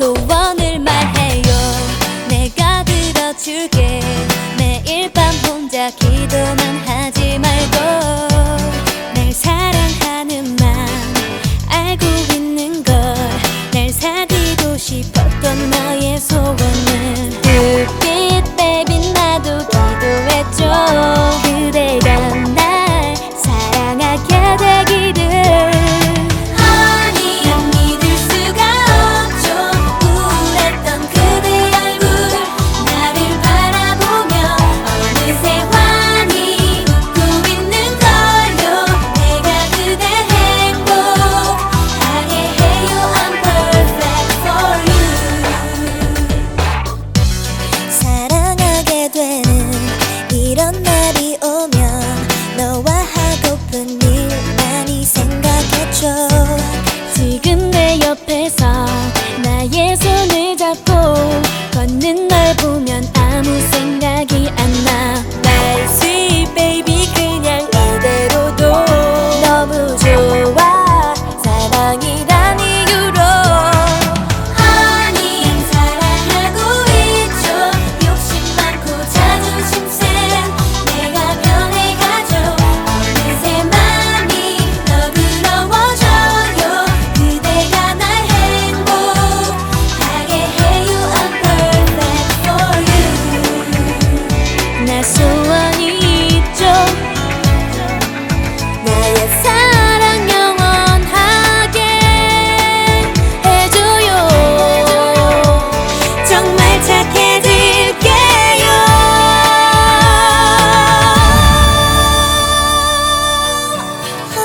So 싶었던 나의 소원 옆에서 나의 나, 수 원이 있 죠？나의 사랑, 영 원하 게 해줘요. 정말 착해질 게요. 아,